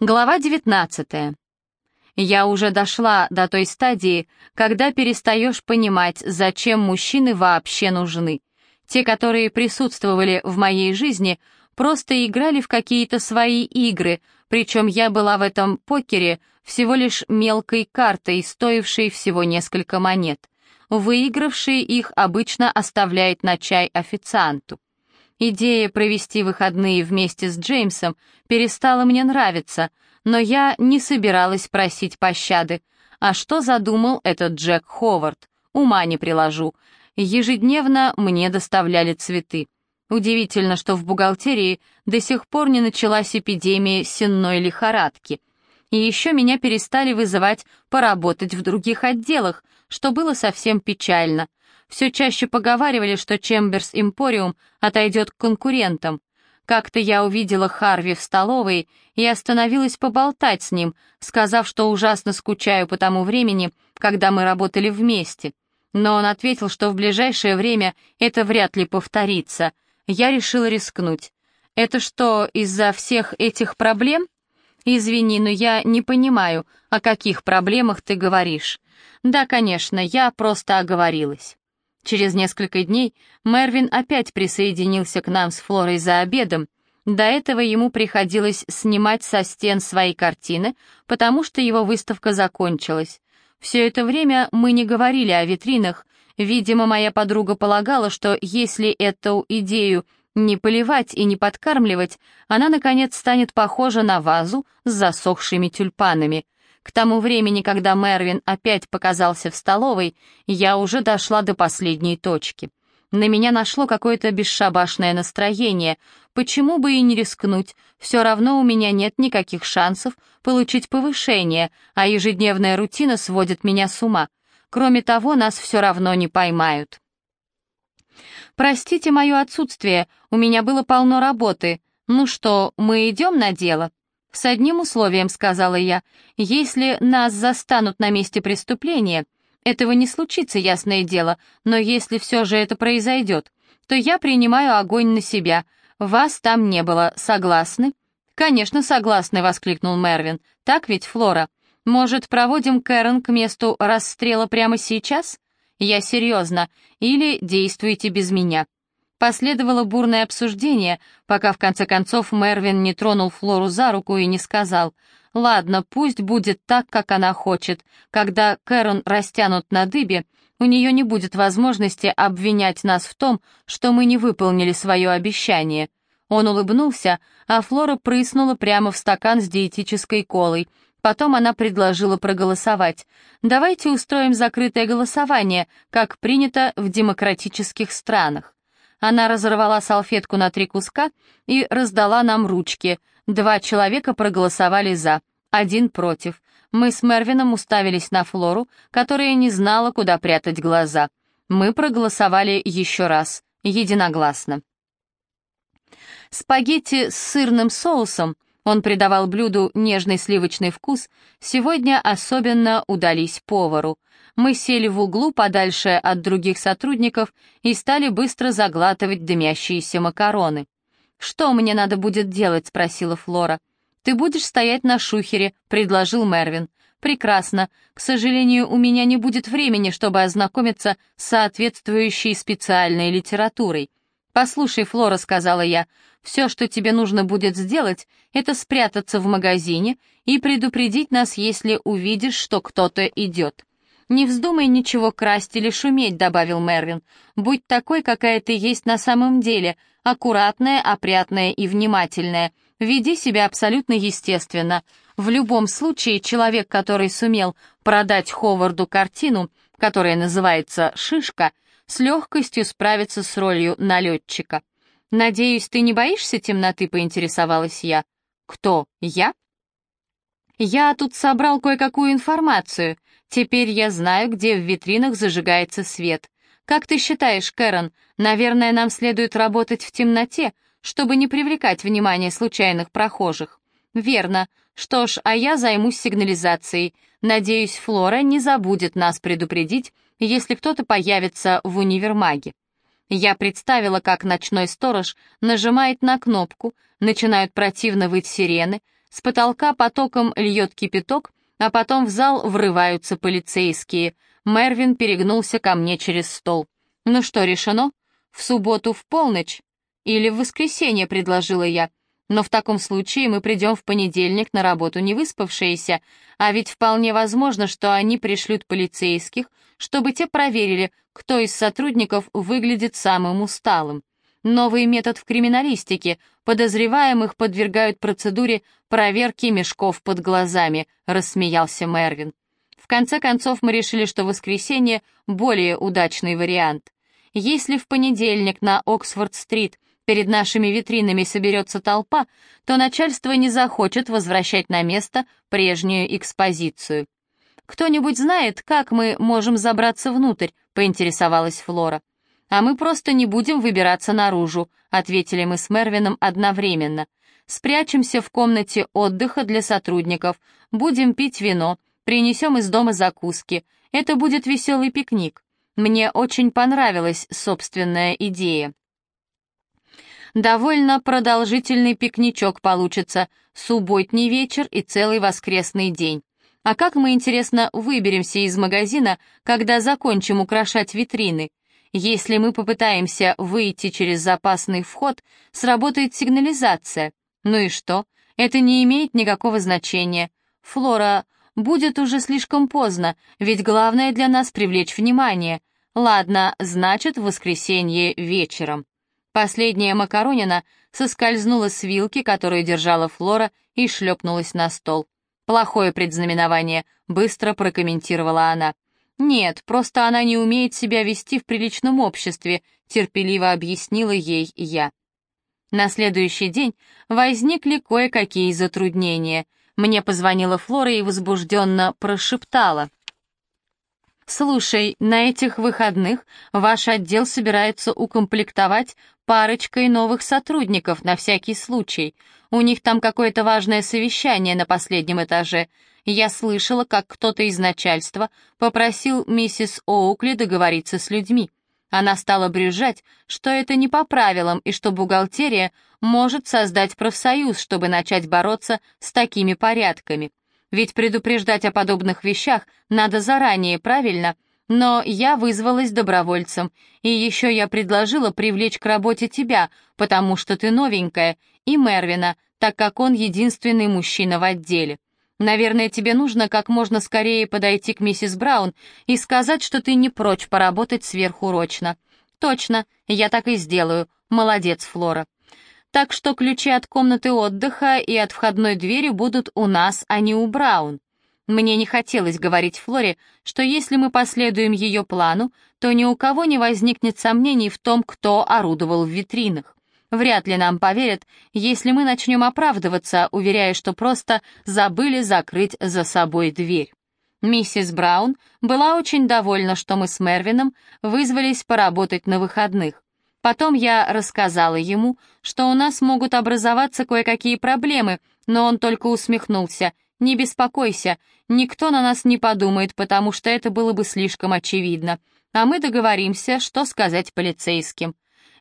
Глава 19. Я уже дошла до той стадии, когда перестаешь понимать, зачем мужчины вообще нужны. Те, которые присутствовали в моей жизни, просто играли в какие-то свои игры, причем я была в этом покере всего лишь мелкой картой, стоившей всего несколько монет. Выигравший их обычно оставляет на чай официанту. Идея провести выходные вместе с Джеймсом перестала мне нравиться, но я не собиралась просить пощады. А что задумал этот Джек Ховард? Ума не приложу. Ежедневно мне доставляли цветы. Удивительно, что в бухгалтерии до сих пор не началась эпидемия сенной лихорадки. И еще меня перестали вызывать поработать в других отделах, что было совсем печально — все чаще поговаривали, что Чемберс Импориум отойдет к конкурентам. Как-то я увидела Харви в столовой и остановилась поболтать с ним, сказав, что ужасно скучаю по тому времени, когда мы работали вместе. Но он ответил, что в ближайшее время это вряд ли повторится. Я решила рискнуть. «Это что, из-за всех этих проблем?» «Извини, но я не понимаю, о каких проблемах ты говоришь». «Да, конечно, я просто оговорилась». Через несколько дней Мервин опять присоединился к нам с Флорой за обедом. До этого ему приходилось снимать со стен свои картины, потому что его выставка закончилась. Все это время мы не говорили о витринах. Видимо, моя подруга полагала, что если эту идею не поливать и не подкармливать, она, наконец, станет похожа на вазу с засохшими тюльпанами. К тому времени, когда Мервин опять показался в столовой, я уже дошла до последней точки. На меня нашло какое-то бесшабашное настроение. Почему бы и не рискнуть? Все равно у меня нет никаких шансов получить повышение, а ежедневная рутина сводит меня с ума. Кроме того, нас все равно не поймают. «Простите мое отсутствие, у меня было полно работы. Ну что, мы идем на дело?» «С одним условием», — сказала я, — «если нас застанут на месте преступления, этого не случится, ясное дело, но если все же это произойдет, то я принимаю огонь на себя. Вас там не было, согласны?» «Конечно, согласны», — воскликнул Мервин. «Так ведь, Флора? Может, проводим Кэрон к месту расстрела прямо сейчас?» «Я серьезно. Или действуйте без меня». Последовало бурное обсуждение, пока в конце концов Мервин не тронул Флору за руку и не сказал «Ладно, пусть будет так, как она хочет. Когда Кэрон растянут на дыбе, у нее не будет возможности обвинять нас в том, что мы не выполнили свое обещание». Он улыбнулся, а Флора прыснула прямо в стакан с диетической колой. Потом она предложила проголосовать. «Давайте устроим закрытое голосование, как принято в демократических странах». Она разорвала салфетку на три куска и раздала нам ручки. Два человека проголосовали «за», один против. Мы с Мервином уставились на Флору, которая не знала, куда прятать глаза. Мы проголосовали еще раз, единогласно. Спагетти с сырным соусом, он придавал блюду нежный сливочный вкус, сегодня особенно удались повару — мы сели в углу подальше от других сотрудников и стали быстро заглатывать дымящиеся макароны. «Что мне надо будет делать?» — спросила Флора. «Ты будешь стоять на шухере», — предложил Мервин. «Прекрасно. К сожалению, у меня не будет времени, чтобы ознакомиться с соответствующей специальной литературой. «Послушай, Флора», — сказала я, — «все, что тебе нужно будет сделать, это спрятаться в магазине и предупредить нас, если увидишь, что кто-то идет. «Не вздумай ничего красть или шуметь», — добавил Мервин. «Будь такой, какая ты есть на самом деле, аккуратная, опрятная и внимательная. Веди себя абсолютно естественно. В любом случае, человек, который сумел продать Ховарду картину, которая называется «Шишка», с легкостью справится с ролью налетчика. «Надеюсь, ты не боишься темноты?» — поинтересовалась я. «Кто? Я?» «Я тут собрал кое-какую информацию. Теперь я знаю, где в витринах зажигается свет. Как ты считаешь, Кэрон, наверное, нам следует работать в темноте, чтобы не привлекать внимание случайных прохожих? Верно. Что ж, а я займусь сигнализацией. Надеюсь, Флора не забудет нас предупредить, если кто-то появится в универмаге. Я представила, как ночной сторож нажимает на кнопку, начинают противно выть сирены, С потолка потоком льет кипяток, а потом в зал врываются полицейские. Мервин перегнулся ко мне через стол. «Ну что, решено? В субботу в полночь?» «Или в воскресенье», — предложила я. «Но в таком случае мы придем в понедельник на работу не выспавшиеся, а ведь вполне возможно, что они пришлют полицейских, чтобы те проверили, кто из сотрудников выглядит самым усталым. Новый метод в криминалистике. Подозреваемых подвергают процедуре проверки мешков под глазами», — рассмеялся Мервин. В конце концов мы решили, что воскресенье — более удачный вариант. Если в понедельник на Оксфорд-стрит перед нашими витринами соберется толпа, то начальство не захочет возвращать на место прежнюю экспозицию. «Кто-нибудь знает, как мы можем забраться внутрь?» — поинтересовалась Флора. «А мы просто не будем выбираться наружу», — ответили мы с Мервином одновременно. «Спрячемся в комнате отдыха для сотрудников, будем пить вино, принесем из дома закуски. Это будет веселый пикник. Мне очень понравилась собственная идея». Довольно продолжительный пикничок получится, субботний вечер и целый воскресный день. А как мы, интересно, выберемся из магазина, когда закончим украшать витрины? Если мы попытаемся выйти через запасный вход, сработает сигнализация. Ну и что? Это не имеет никакого значения. Флора, будет уже слишком поздно, ведь главное для нас привлечь внимание. Ладно, значит, в воскресенье вечером. Последняя макаронина соскользнула с вилки, которую держала Флора, и шлепнулась на стол. «Плохое предзнаменование», — быстро прокомментировала она. «Нет, просто она не умеет себя вести в приличном обществе», — терпеливо объяснила ей я. На следующий день возникли кое-какие затруднения. Мне позвонила Флора и возбужденно прошептала. «Слушай, на этих выходных ваш отдел собирается укомплектовать парочкой новых сотрудников на всякий случай. У них там какое-то важное совещание на последнем этаже. Я слышала, как кто-то из начальства попросил миссис Оукли договориться с людьми. Она стала брюзжать, что это не по правилам и что бухгалтерия может создать профсоюз, чтобы начать бороться с такими порядками. Ведь предупреждать о подобных вещах надо заранее, правильно? Но я вызвалась добровольцем, и еще я предложила привлечь к работе тебя, потому что ты новенькая, и Мервина, так как он единственный мужчина в отделе. Наверное, тебе нужно как можно скорее подойти к миссис Браун и сказать, что ты не прочь поработать сверхурочно. Точно, я так и сделаю. Молодец, Флора. Так что ключи от комнаты отдыха и от входной двери будут у нас, а не у Браун. Мне не хотелось говорить Флоре, что если мы последуем ее плану, то ни у кого не возникнет сомнений в том, кто орудовал в витринах. Вряд ли нам поверят, если мы начнем оправдываться, уверяя, что просто забыли закрыть за собой дверь. Миссис Браун была очень довольна, что мы с Мервином вызвались поработать на выходных. Потом я рассказала ему, что у нас могут образоваться кое-какие проблемы, но он только усмехнулся. «Не беспокойся, никто на нас не подумает, потому что это было бы слишком очевидно. А мы договоримся, что сказать полицейским».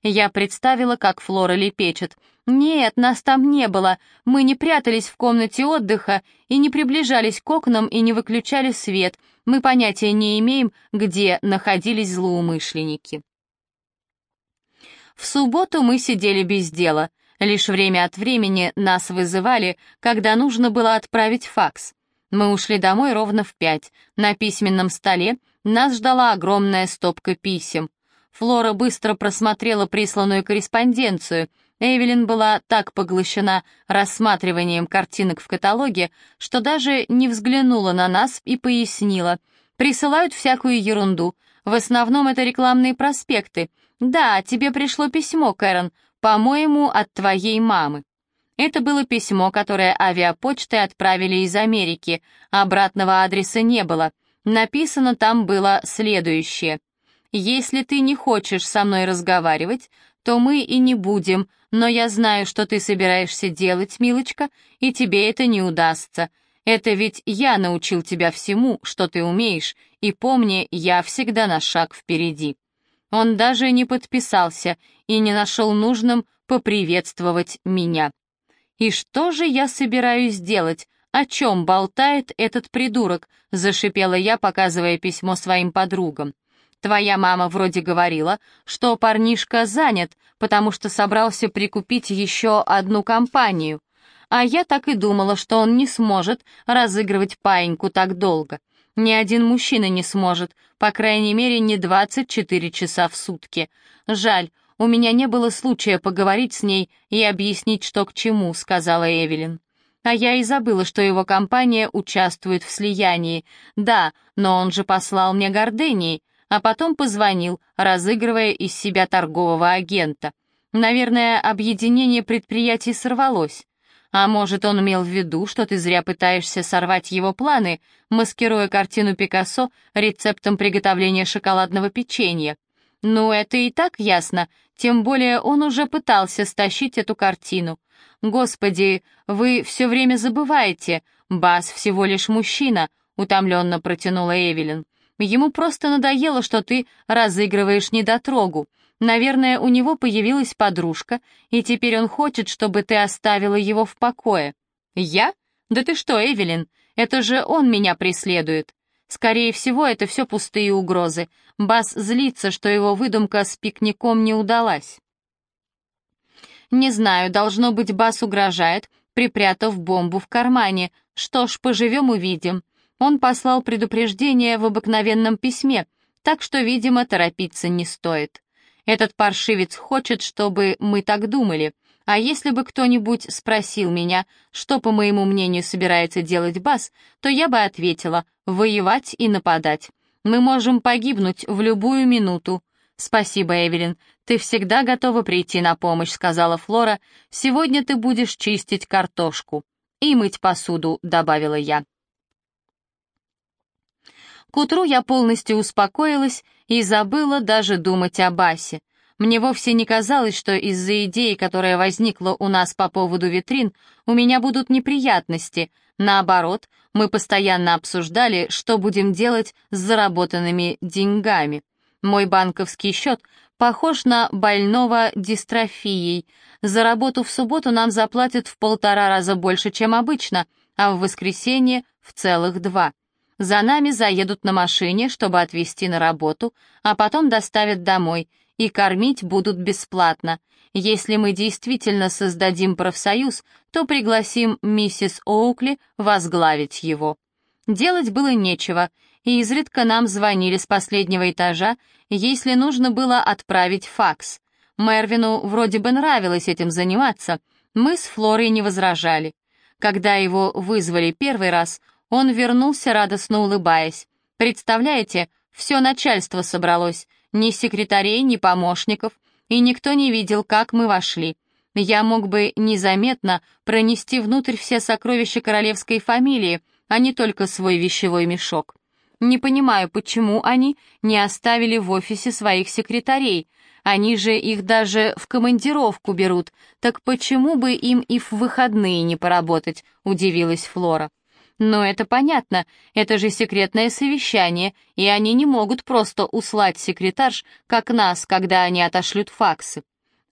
Я представила, как Флора лепечет. «Нет, нас там не было. Мы не прятались в комнате отдыха и не приближались к окнам и не выключали свет. Мы понятия не имеем, где находились злоумышленники». В субботу мы сидели без дела. Лишь время от времени нас вызывали, когда нужно было отправить факс. Мы ушли домой ровно в пять. На письменном столе нас ждала огромная стопка писем. Флора быстро просмотрела присланную корреспонденцию. Эвелин была так поглощена рассматриванием картинок в каталоге, что даже не взглянула на нас и пояснила. «Присылают всякую ерунду. В основном это рекламные проспекты. Да, тебе пришло письмо, Кэрон, по-моему, от твоей мамы». Это было письмо, которое авиапочтой отправили из Америки. Обратного адреса не было. Написано там было следующее — если ты не хочешь со мной разговаривать, то мы и не будем, но я знаю, что ты собираешься делать, милочка, и тебе это не удастся. Это ведь я научил тебя всему, что ты умеешь, и помни, я всегда на шаг впереди». Он даже не подписался и не нашел нужным поприветствовать меня. «И что же я собираюсь делать? О чем болтает этот придурок?» — зашипела я, показывая письмо своим подругам. «Твоя мама вроде говорила, что парнишка занят, потому что собрался прикупить еще одну компанию. А я так и думала, что он не сможет разыгрывать паиньку так долго. Ни один мужчина не сможет, по крайней мере, не 24 часа в сутки. Жаль, у меня не было случая поговорить с ней и объяснить, что к чему», — сказала Эвелин. А я и забыла, что его компания участвует в слиянии. Да, но он же послал мне гордыней, а потом позвонил, разыгрывая из себя торгового агента. Наверное, объединение предприятий сорвалось. А может, он имел в виду, что ты зря пытаешься сорвать его планы, маскируя картину Пикассо рецептом приготовления шоколадного печенья. Ну, это и так ясно, тем более он уже пытался стащить эту картину. Господи, вы все время забываете, Бас всего лишь мужчина, утомленно протянула Эвелин. Ему просто надоело, что ты разыгрываешь недотрогу. Наверное, у него появилась подружка, и теперь он хочет, чтобы ты оставила его в покое. Я? Да ты что, Эвелин? Это же он меня преследует. Скорее всего, это все пустые угрозы. Бас злится, что его выдумка с пикником не удалась. Не знаю, должно быть, Бас угрожает, припрятав бомбу в кармане. Что ж, поживем-увидим. Он послал предупреждение в обыкновенном письме, так что, видимо, торопиться не стоит. Этот паршивец хочет, чтобы мы так думали. А если бы кто-нибудь спросил меня, что, по моему мнению, собирается делать Бас, то я бы ответила «воевать и нападать». Мы можем погибнуть в любую минуту. Спасибо, Эвелин. Ты всегда готова прийти на помощь, сказала Флора. Сегодня ты будешь чистить картошку. И мыть посуду, добавила я. К утру я полностью успокоилась и забыла даже думать о Басе. Мне вовсе не казалось, что из-за идеи, которая возникла у нас по поводу витрин, у меня будут неприятности. Наоборот, мы постоянно обсуждали, что будем делать с заработанными деньгами. Мой банковский счет похож на больного дистрофией. За работу в субботу нам заплатят в полтора раза больше, чем обычно, а в воскресенье — в целых два. За нами заедут на машине, чтобы отвезти на работу, а потом доставят домой, и кормить будут бесплатно. Если мы действительно создадим профсоюз, то пригласим миссис Оукли возглавить его. Делать было нечего, и изредка нам звонили с последнего этажа, если нужно было отправить факс. Мервину вроде бы нравилось этим заниматься, мы с Флорой не возражали. Когда его вызвали первый раз, он вернулся, радостно улыбаясь. «Представляете, все начальство собралось, ни секретарей, ни помощников, и никто не видел, как мы вошли. Я мог бы незаметно пронести внутрь все сокровища королевской фамилии, а не только свой вещевой мешок. Не понимаю, почему они не оставили в офисе своих секретарей. Они же их даже в командировку берут. Так почему бы им и в выходные не поработать?» — удивилась Флора. Но это понятно, это же секретное совещание, и они не могут просто услать секретарш, как нас, когда они отошлют факсы.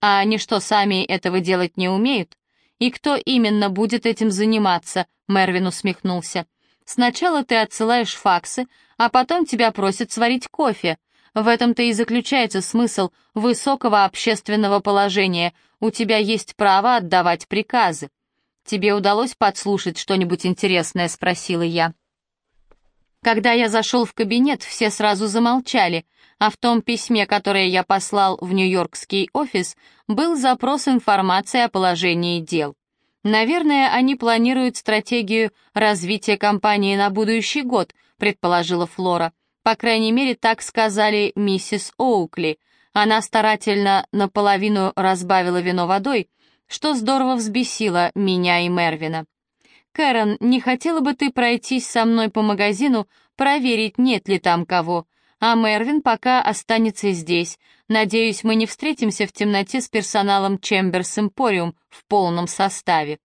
А они что, сами этого делать не умеют? И кто именно будет этим заниматься? Мервин усмехнулся. Сначала ты отсылаешь факсы, а потом тебя просят сварить кофе. В этом-то и заключается смысл высокого общественного положения. У тебя есть право отдавать приказы. «Тебе удалось подслушать что-нибудь интересное?» — спросила я. Когда я зашел в кабинет, все сразу замолчали, а в том письме, которое я послал в Нью-Йоркский офис, был запрос информации о положении дел. Наверное, они планируют стратегию развития компании на будущий год, предположила Флора. По крайней мере, так сказали миссис Оукли. Она старательно наполовину разбавила вино водой, что здорово взбесило меня и Мервина. «Кэрон, не хотела бы ты пройтись со мной по магазину, проверить, нет ли там кого? А Мервин пока останется здесь. Надеюсь, мы не встретимся в темноте с персоналом Чемберс Эмпориум в полном составе».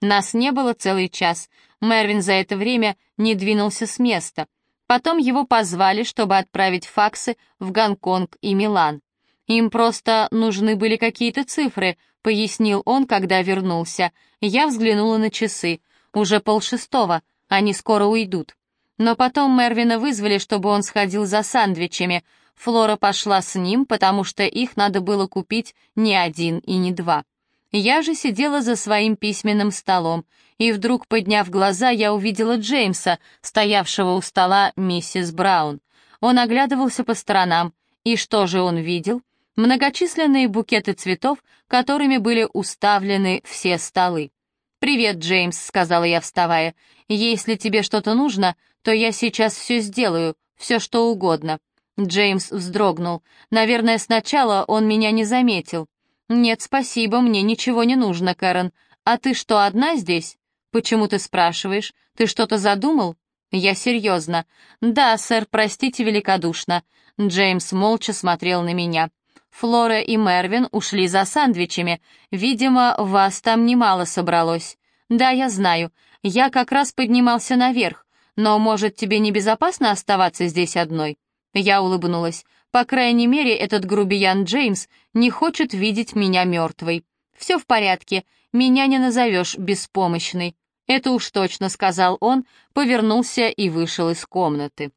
Нас не было целый час. Мервин за это время не двинулся с места. Потом его позвали, чтобы отправить факсы в Гонконг и Милан. Им просто нужны были какие-то цифры, пояснил он, когда вернулся. Я взглянула на часы. Уже полшестого, они скоро уйдут. Но потом Мервина вызвали, чтобы он сходил за сандвичами. Флора пошла с ним, потому что их надо было купить не один и не два. Я же сидела за своим письменным столом, и вдруг, подняв глаза, я увидела Джеймса, стоявшего у стола миссис Браун. Он оглядывался по сторонам, и что же он видел? Многочисленные букеты цветов, которыми были уставлены все столы. «Привет, Джеймс», — сказала я, вставая. «Если тебе что-то нужно, то я сейчас все сделаю, все что угодно». Джеймс вздрогнул. Наверное, сначала он меня не заметил. «Нет, спасибо, мне ничего не нужно, Кэрон. А ты что, одна здесь?» «Почему ты спрашиваешь? Ты что-то задумал?» «Я серьезно». «Да, сэр, простите великодушно». Джеймс молча смотрел на меня. «Флора и Мервин ушли за сандвичами. Видимо, вас там немало собралось». «Да, я знаю. Я как раз поднимался наверх. Но, может, тебе небезопасно оставаться здесь одной?» Я улыбнулась. По крайней мере, этот грубиян Джеймс не хочет видеть меня мертвой. Все в порядке, меня не назовешь беспомощной. Это уж точно, сказал он, повернулся и вышел из комнаты.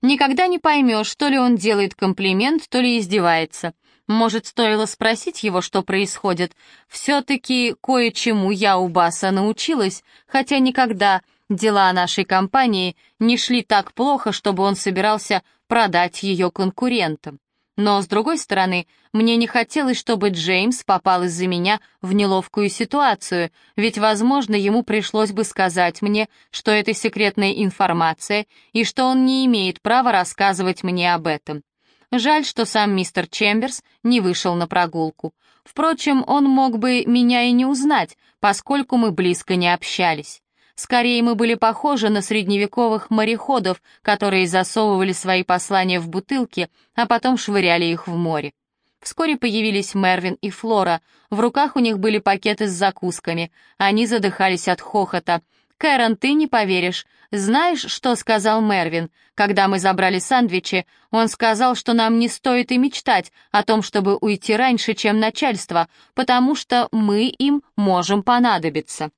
Никогда не поймешь, то ли он делает комплимент, то ли издевается. Может, стоило спросить его, что происходит. Все-таки кое-чему я у Баса научилась, хотя никогда дела нашей компании не шли так плохо, чтобы он собирался продать ее конкурентам. Но, с другой стороны, мне не хотелось, чтобы Джеймс попал из-за меня в неловкую ситуацию, ведь, возможно, ему пришлось бы сказать мне, что это секретная информация и что он не имеет права рассказывать мне об этом. Жаль, что сам мистер Чемберс не вышел на прогулку. Впрочем, он мог бы меня и не узнать, поскольку мы близко не общались. Скорее, мы были похожи на средневековых мореходов, которые засовывали свои послания в бутылки, а потом швыряли их в море. Вскоре появились Мервин и Флора. В руках у них были пакеты с закусками. Они задыхались от хохота. «Кэрон, ты не поверишь. Знаешь, что сказал Мервин? Когда мы забрали сандвичи, он сказал, что нам не стоит и мечтать о том, чтобы уйти раньше, чем начальство, потому что мы им можем понадобиться».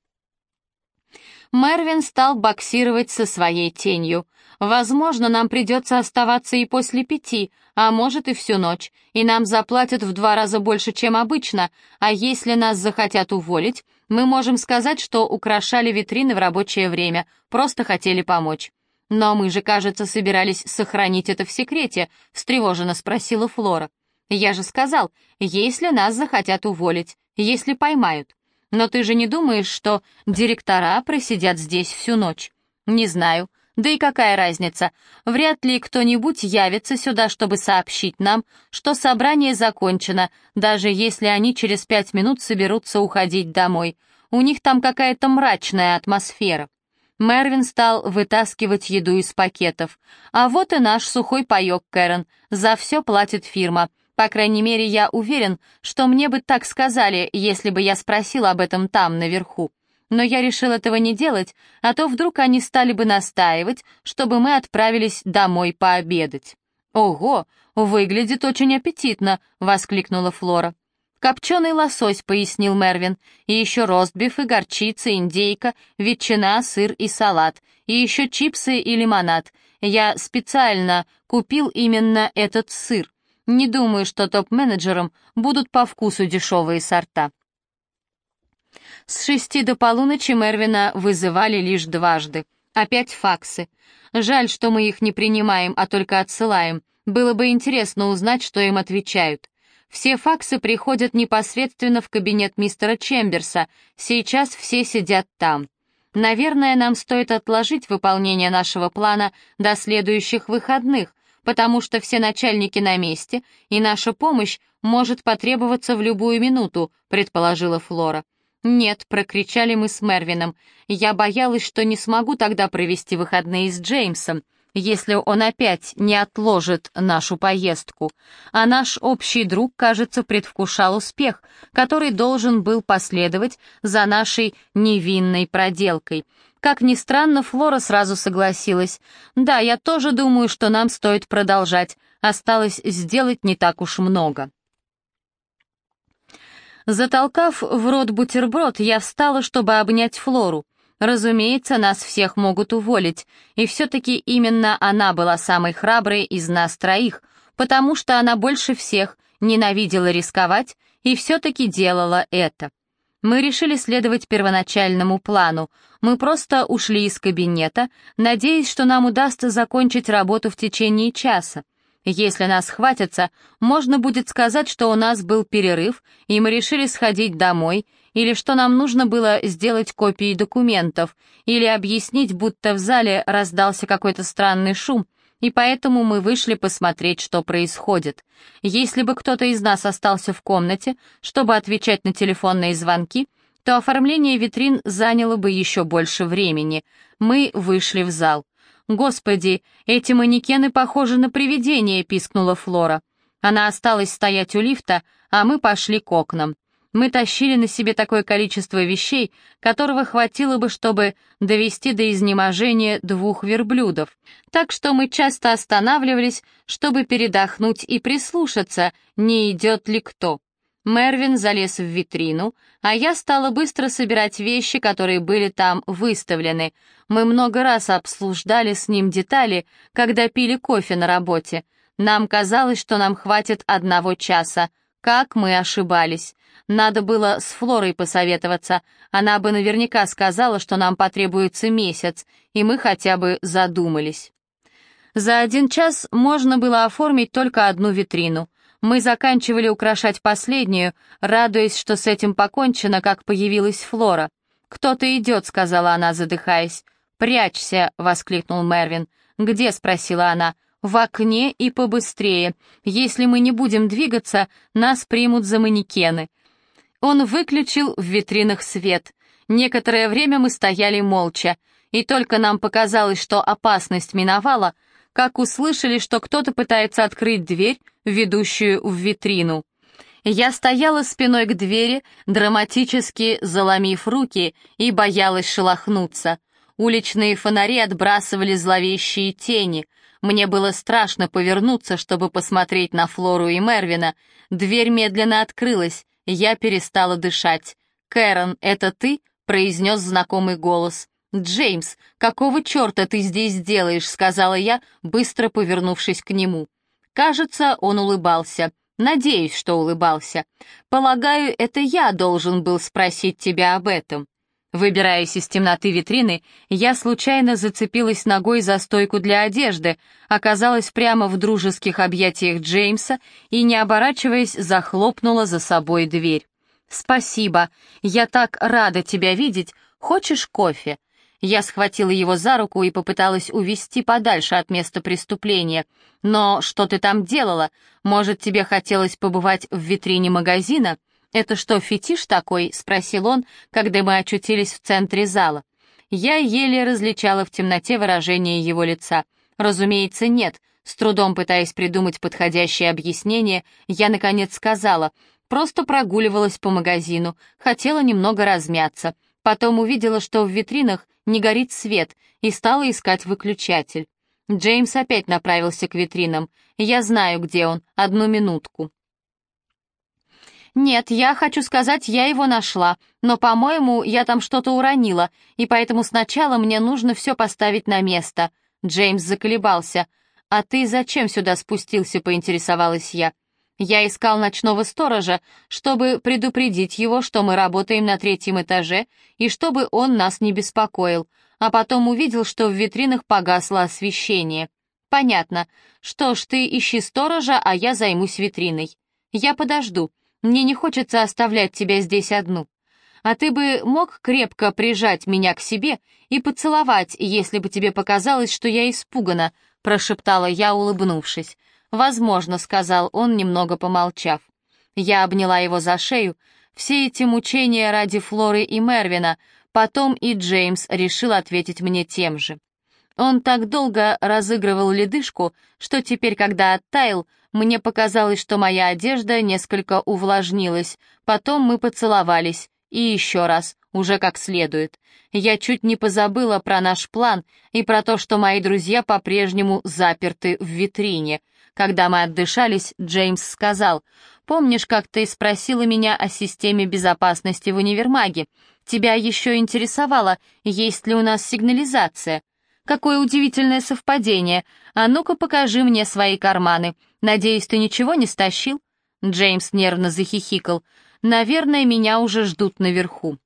Мервин стал боксировать со своей тенью. «Возможно, нам придется оставаться и после пяти, а может и всю ночь, и нам заплатят в два раза больше, чем обычно, а если нас захотят уволить, мы можем сказать, что украшали витрины в рабочее время, просто хотели помочь». «Но мы же, кажется, собирались сохранить это в секрете», — встревоженно спросила Флора. «Я же сказал, если нас захотят уволить, если поймают». Но ты же не думаешь, что директора просидят здесь всю ночь? Не знаю. Да и какая разница? Вряд ли кто-нибудь явится сюда, чтобы сообщить нам, что собрание закончено, даже если они через пять минут соберутся уходить домой. У них там какая-то мрачная атмосфера. Мервин стал вытаскивать еду из пакетов. А вот и наш сухой паёк, Кэрон. За все платит фирма. По крайней мере, я уверен, что мне бы так сказали, если бы я спросил об этом там, наверху. Но я решил этого не делать, а то вдруг они стали бы настаивать, чтобы мы отправились домой пообедать. «Ого, выглядит очень аппетитно!» — воскликнула Флора. «Копченый лосось», — пояснил Мервин, «и еще ростбиф и горчица, индейка, ветчина, сыр и салат, и еще чипсы и лимонад. Я специально купил именно этот сыр. Не думаю, что топ-менеджерам будут по вкусу дешевые сорта. С шести до полуночи Мервина вызывали лишь дважды. Опять факсы. Жаль, что мы их не принимаем, а только отсылаем. Было бы интересно узнать, что им отвечают. Все факсы приходят непосредственно в кабинет мистера Чемберса. Сейчас все сидят там. Наверное, нам стоит отложить выполнение нашего плана до следующих выходных, потому что все начальники на месте, и наша помощь может потребоваться в любую минуту», — предположила Флора. «Нет», — прокричали мы с Мервином. «Я боялась, что не смогу тогда провести выходные с Джеймсом, если он опять не отложит нашу поездку. А наш общий друг, кажется, предвкушал успех, который должен был последовать за нашей невинной проделкой. Как ни странно, Флора сразу согласилась. «Да, я тоже думаю, что нам стоит продолжать. Осталось сделать не так уж много». Затолкав в рот бутерброд, я встала, чтобы обнять Флору. Разумеется, нас всех могут уволить, и все-таки именно она была самой храброй из нас троих, потому что она больше всех ненавидела рисковать и все-таки делала это. Мы решили следовать первоначальному плану. Мы просто ушли из кабинета, надеясь, что нам удастся закончить работу в течение часа. Если нас хватится, можно будет сказать, что у нас был перерыв, и мы решили сходить домой, или что нам нужно было сделать копии документов, или объяснить, будто в зале раздался какой-то странный шум, и поэтому мы вышли посмотреть, что происходит. Если бы кто-то из нас остался в комнате, чтобы отвечать на телефонные звонки, то оформление витрин заняло бы еще больше времени. Мы вышли в зал. «Господи, эти манекены похожи на привидения», — пискнула Флора. Она осталась стоять у лифта, а мы пошли к окнам. Мы тащили на себе такое количество вещей, которого хватило бы, чтобы довести до изнеможения двух верблюдов. Так что мы часто останавливались, чтобы передохнуть и прислушаться, не идет ли кто. Мервин залез в витрину, а я стала быстро собирать вещи, которые были там выставлены. Мы много раз обсуждали с ним детали, когда пили кофе на работе. Нам казалось, что нам хватит одного часа. Как мы ошибались. Надо было с Флорой посоветоваться. Она бы наверняка сказала, что нам потребуется месяц, и мы хотя бы задумались. За один час можно было оформить только одну витрину — мы заканчивали украшать последнюю, радуясь, что с этим покончено, как появилась Флора. «Кто-то идет», — сказала она, задыхаясь. «Прячься», — воскликнул Мервин. «Где?» — спросила она. «В окне и побыстрее. Если мы не будем двигаться, нас примут за манекены». Он выключил в витринах свет. Некоторое время мы стояли молча, и только нам показалось, что опасность миновала, как услышали, что кто-то пытается открыть дверь, ведущую в витрину. Я стояла спиной к двери, драматически заломив руки, и боялась шелохнуться. Уличные фонари отбрасывали зловещие тени. Мне было страшно повернуться, чтобы посмотреть на Флору и Мервина. Дверь медленно открылась, я перестала дышать. «Кэрон, это ты?» — произнес знакомый голос. «Джеймс, какого черта ты здесь делаешь?» — сказала я, быстро повернувшись к нему. Кажется, он улыбался. Надеюсь, что улыбался. Полагаю, это я должен был спросить тебя об этом. Выбираясь из темноты витрины, я случайно зацепилась ногой за стойку для одежды, оказалась прямо в дружеских объятиях Джеймса и, не оборачиваясь, захлопнула за собой дверь. «Спасибо, я так рада тебя видеть. Хочешь кофе?» Я схватила его за руку и попыталась увести подальше от места преступления. «Но что ты там делала? Может, тебе хотелось побывать в витрине магазина?» «Это что, фетиш такой?» — спросил он, когда мы очутились в центре зала. Я еле различала в темноте выражение его лица. «Разумеется, нет». С трудом пытаясь придумать подходящее объяснение, я, наконец, сказала, просто прогуливалась по магазину, хотела немного размяться. Потом увидела, что в витринах не горит свет, и стала искать выключатель. Джеймс опять направился к витринам. «Я знаю, где он. Одну минутку». «Нет, я хочу сказать, я его нашла, но, по-моему, я там что-то уронила, и поэтому сначала мне нужно все поставить на место». Джеймс заколебался. «А ты зачем сюда спустился?» — поинтересовалась я. Я искал ночного сторожа, чтобы предупредить его, что мы работаем на третьем этаже, и чтобы он нас не беспокоил, а потом увидел, что в витринах погасло освещение. Понятно. Что ж, ты ищи сторожа, а я займусь витриной. Я подожду. Мне не хочется оставлять тебя здесь одну. А ты бы мог крепко прижать меня к себе и поцеловать, если бы тебе показалось, что я испугана, прошептала я, улыбнувшись. «Возможно», — сказал он, немного помолчав. Я обняла его за шею. Все эти мучения ради Флоры и Мервина. Потом и Джеймс решил ответить мне тем же. Он так долго разыгрывал ледышку, что теперь, когда оттаял, мне показалось, что моя одежда несколько увлажнилась. Потом мы поцеловались. И еще раз, уже как следует. Я чуть не позабыла про наш план и про то, что мои друзья по-прежнему заперты в витрине. Когда мы отдышались, Джеймс сказал, помнишь, как ты спросила меня о системе безопасности в универмаге? Тебя еще интересовало, есть ли у нас сигнализация. Какое удивительное совпадение. А ну-ка покажи мне свои карманы. Надеюсь, ты ничего не стащил?» Джеймс нервно захихикал. «Наверное, меня уже ждут наверху».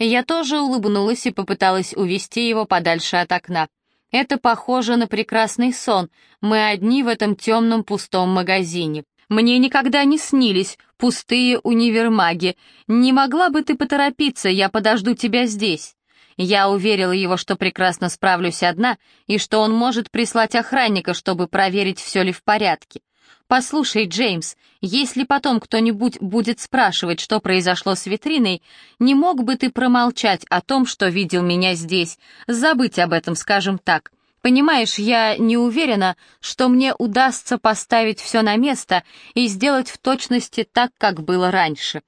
Я тоже улыбнулась и попыталась увести его подальше от окна. Это похоже на прекрасный сон. Мы одни в этом темном пустом магазине. Мне никогда не снились пустые универмаги. Не могла бы ты поторопиться, я подожду тебя здесь. Я уверила его, что прекрасно справлюсь одна, и что он может прислать охранника, чтобы проверить, все ли в порядке. «Послушай, Джеймс, если потом кто-нибудь будет спрашивать, что произошло с витриной, не мог бы ты промолчать о том, что видел меня здесь, забыть об этом, скажем так. Понимаешь, я не уверена, что мне удастся поставить все на место и сделать в точности так, как было раньше.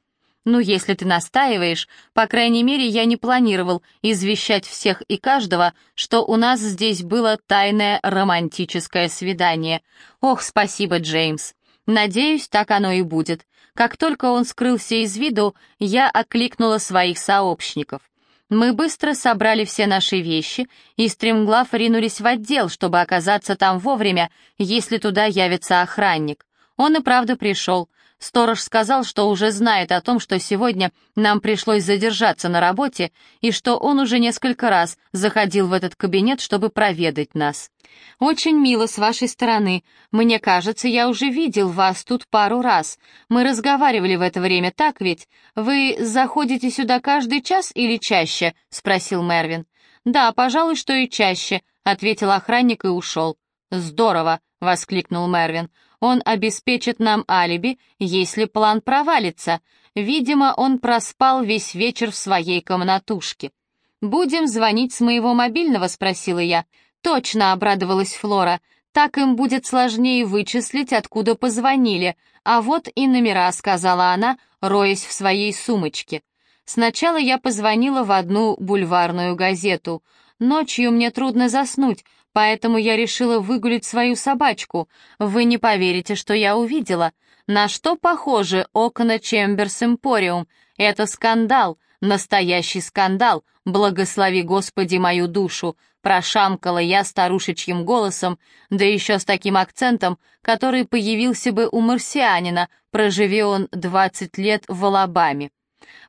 Ну, если ты настаиваешь, по крайней мере, я не планировал извещать всех и каждого, что у нас здесь было тайное романтическое свидание. Ох, спасибо, Джеймс. Надеюсь, так оно и будет. Как только он скрылся из виду, я окликнула своих сообщников. Мы быстро собрали все наши вещи и стремглав ринулись в отдел, чтобы оказаться там вовремя, если туда явится охранник. Он и правда пришел. Сторож сказал, что уже знает о том, что сегодня нам пришлось задержаться на работе и что он уже несколько раз заходил в этот кабинет, чтобы проведать нас. «Очень мило с вашей стороны. Мне кажется, я уже видел вас тут пару раз. Мы разговаривали в это время, так ведь? Вы заходите сюда каждый час или чаще?» — спросил Мервин. «Да, пожалуй, что и чаще», — ответил охранник и ушел. «Здорово!» — воскликнул Мервин. Он обеспечит нам алиби, если план провалится. Видимо, он проспал весь вечер в своей комнатушке. «Будем звонить с моего мобильного?» — спросила я. «Точно», — обрадовалась Флора. «Так им будет сложнее вычислить, откуда позвонили. А вот и номера», — сказала она, роясь в своей сумочке. Сначала я позвонила в одну бульварную газету. Ночью мне трудно заснуть, поэтому я решила выгулить свою собачку. Вы не поверите, что я увидела. На что похожи окна Чемберс Эмпориум? Это скандал, настоящий скандал, благослови Господи мою душу, прошамкала я старушечьим голосом, да еще с таким акцентом, который появился бы у марсианина, проживи он двадцать лет в Алабаме.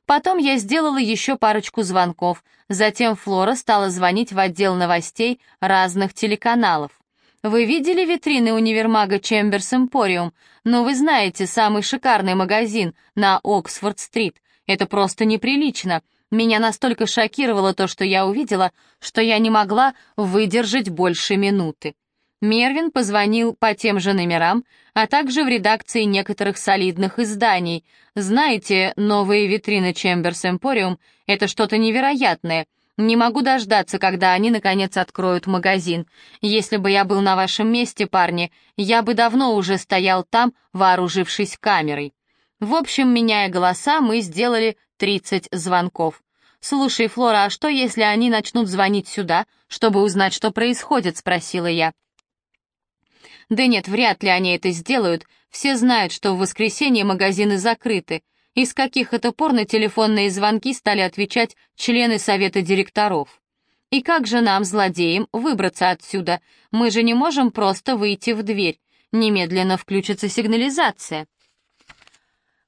Потом я сделала еще парочку звонков, затем Флора стала звонить в отдел новостей разных телеканалов. «Вы видели витрины универмага Чемберс Эмпориум? Ну, вы знаете, самый шикарный магазин на Оксфорд-стрит. Это просто неприлично. Меня настолько шокировало то, что я увидела, что я не могла выдержать больше минуты. Мервин позвонил по тем же номерам, а также в редакции некоторых солидных изданий. Знаете, новые витрины Chambers Emporium — это что-то невероятное. Не могу дождаться, когда они, наконец, откроют магазин. Если бы я был на вашем месте, парни, я бы давно уже стоял там, вооружившись камерой. В общем, меняя голоса, мы сделали 30 звонков. «Слушай, Флора, а что, если они начнут звонить сюда, чтобы узнать, что происходит?» — спросила я. Да нет, вряд ли они это сделают. Все знают, что в воскресенье магазины закрыты. Из каких это пор на телефонные звонки стали отвечать члены совета директоров? И как же нам, злодеям, выбраться отсюда? Мы же не можем просто выйти в дверь. Немедленно включится сигнализация.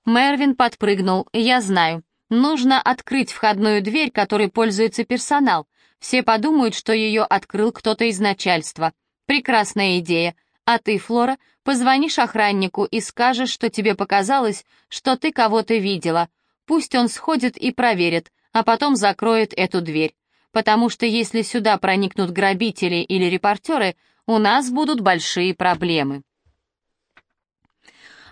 Мервин подпрыгнул. «Я знаю. Нужно открыть входную дверь, которой пользуется персонал. Все подумают, что ее открыл кто-то из начальства. Прекрасная идея. А ты, Флора, позвонишь охраннику и скажешь, что тебе показалось, что ты кого-то видела. Пусть он сходит и проверит, а потом закроет эту дверь. Потому что если сюда проникнут грабители или репортеры, у нас будут большие проблемы.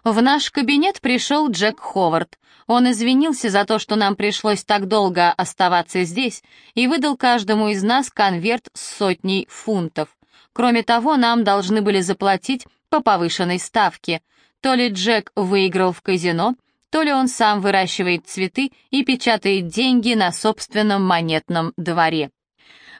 В наш кабинет пришел Джек Ховард. Он извинился за то, что нам пришлось так долго оставаться здесь, и выдал каждому из нас конверт с сотней фунтов. Кроме того, нам должны были заплатить по повышенной ставке. То ли Джек выиграл в казино, то ли он сам выращивает цветы и печатает деньги на собственном монетном дворе.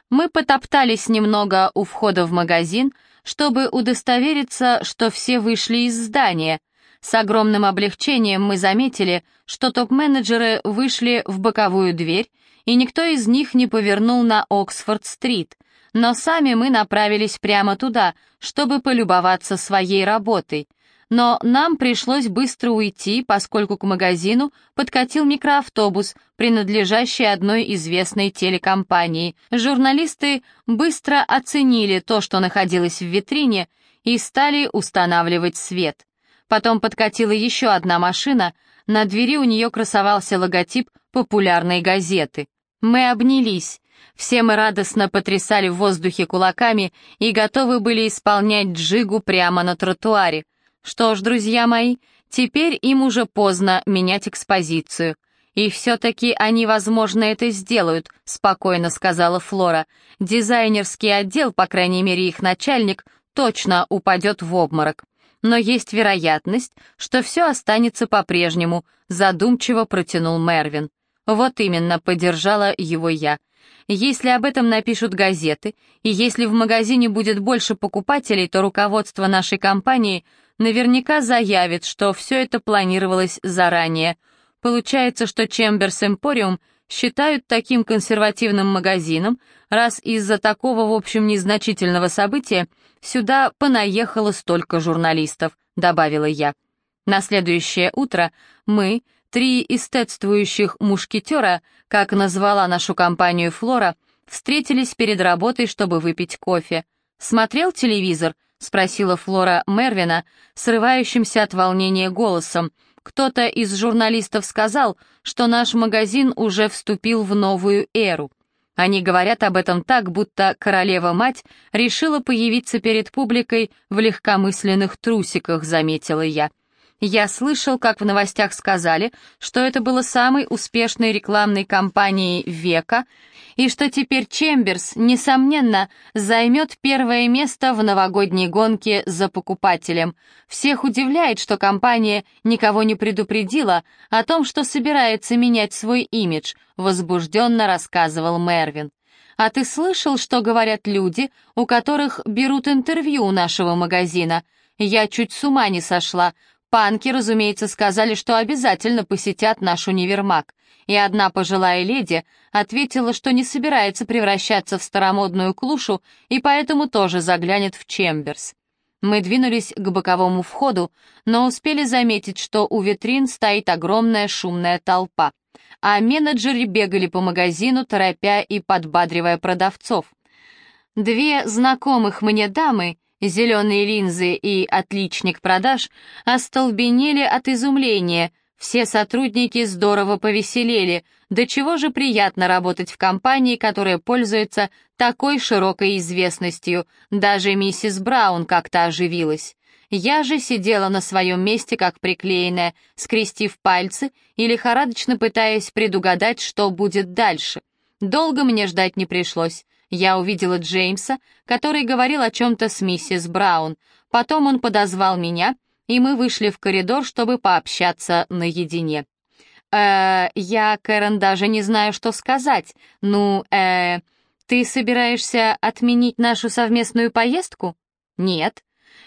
Мы потоптались немного у входа в магазин, чтобы удостовериться, что все вышли из здания. С огромным облегчением мы заметили, что топ-менеджеры вышли в боковую дверь, и никто из них не повернул на Оксфорд-стрит, но сами мы направились прямо туда, чтобы полюбоваться своей работой. Но нам пришлось быстро уйти, поскольку к магазину подкатил микроавтобус, принадлежащий одной известной телекомпании. Журналисты быстро оценили то, что находилось в витрине, и стали устанавливать свет. Потом подкатила еще одна машина, на двери у нее красовался логотип популярной газеты. Мы обнялись, все мы радостно потрясали в воздухе кулаками и готовы были исполнять джигу прямо на тротуаре. Что ж, друзья мои, теперь им уже поздно менять экспозицию. «И все-таки они, возможно, это сделают», — спокойно сказала Флора. «Дизайнерский отдел, по крайней мере их начальник, точно упадет в обморок. Но есть вероятность, что все останется по-прежнему», — задумчиво протянул Мервин. «Вот именно», — поддержала его я. «Если об этом напишут газеты, и если в магазине будет больше покупателей, то руководство нашей компании наверняка заявит, что все это планировалось заранее. Получается, что Чемберс Эмпориум считают таким консервативным магазином, раз из-за такого, в общем, незначительного события сюда понаехало столько журналистов», — добавила я. На следующее утро мы, три эстетствующих мушкетера, как назвала нашу компанию Флора, встретились перед работой, чтобы выпить кофе. «Смотрел телевизор?» — спросила Флора Мервина, срывающимся от волнения голосом. «Кто-то из журналистов сказал, что наш магазин уже вступил в новую эру. Они говорят об этом так, будто королева-мать решила появиться перед публикой в легкомысленных трусиках», — заметила я. Я слышал, как в новостях сказали, что это было самой успешной рекламной кампанией века, и что теперь Чемберс, несомненно, займет первое место в новогодней гонке за покупателем. Всех удивляет, что компания никого не предупредила о том, что собирается менять свой имидж, возбужденно рассказывал Мервин. «А ты слышал, что говорят люди, у которых берут интервью у нашего магазина? Я чуть с ума не сошла. Панки, разумеется, сказали, что обязательно посетят наш универмаг, и одна пожилая леди ответила, что не собирается превращаться в старомодную клушу и поэтому тоже заглянет в Чемберс. Мы двинулись к боковому входу, но успели заметить, что у витрин стоит огромная шумная толпа, а менеджеры бегали по магазину, торопя и подбадривая продавцов. Две знакомых мне дамы Зеленые линзы и отличник продаж остолбенели от изумления. Все сотрудники здорово повеселели. До чего же приятно работать в компании, которая пользуется такой широкой известностью. Даже миссис Браун как-то оживилась. Я же сидела на своем месте, как приклеенная, скрестив пальцы и лихорадочно пытаясь предугадать, что будет дальше. Долго мне ждать не пришлось. Я увидела Джеймса, который говорил о чем-то с миссис Браун. Потом он подозвал меня, и мы вышли в коридор, чтобы пообщаться наедине. «Э, я, Кэрон, даже не знаю, что сказать. Ну, э, ты собираешься отменить нашу совместную поездку?» «Нет».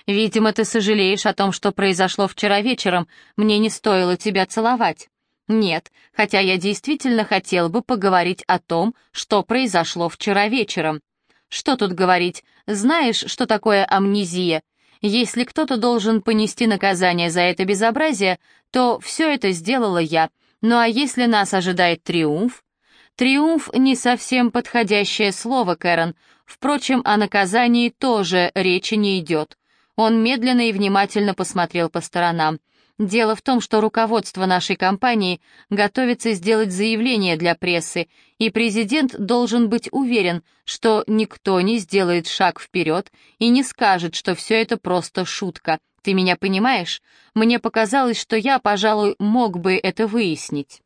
«Видимо, ты сожалеешь о том, что произошло вчера вечером. Мне не стоило тебя целовать». Нет, хотя я действительно хотел бы поговорить о том, что произошло вчера вечером. Что тут говорить, знаешь, что такое амнезия? Если кто-то должен понести наказание за это безобразие, то все это сделала я. Ну а если нас ожидает триумф? Триумф не совсем подходящее слово, Кэрон. Впрочем, о наказании тоже речи не идет. Он медленно и внимательно посмотрел по сторонам. Дело в том, что руководство нашей компании готовится сделать заявление для прессы, и президент должен быть уверен, что никто не сделает шаг вперед и не скажет, что все это просто шутка. Ты меня понимаешь? Мне показалось, что я, пожалуй, мог бы это выяснить.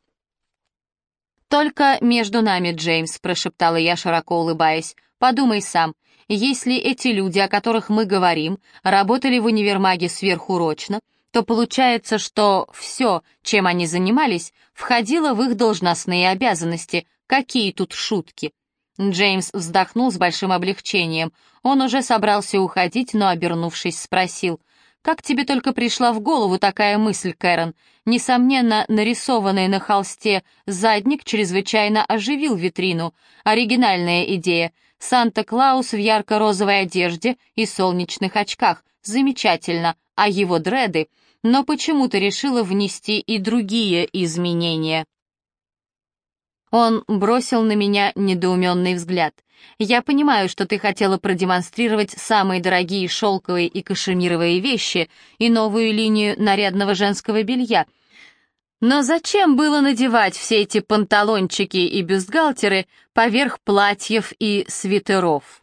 «Только между нами, Джеймс», — прошептала я, широко улыбаясь. «Подумай сам, если эти люди, о которых мы говорим, работали в универмаге сверхурочно, то получается, что все, чем они занимались, входило в их должностные обязанности. Какие тут шутки? Джеймс вздохнул с большим облегчением. Он уже собрался уходить, но, обернувшись, спросил, Как тебе только пришла в голову такая мысль, Кэрон? Несомненно, нарисованный на холсте задник чрезвычайно оживил витрину. Оригинальная идея. Санта-Клаус в ярко-розовой одежде и солнечных очках. Замечательно. А его дреды? Но почему ты решила внести и другие изменения? Он бросил на меня недоуменный взгляд. «Я понимаю, что ты хотела продемонстрировать самые дорогие шелковые и кашемировые вещи и новую линию нарядного женского белья. Но зачем было надевать все эти панталончики и бюстгальтеры поверх платьев и свитеров?»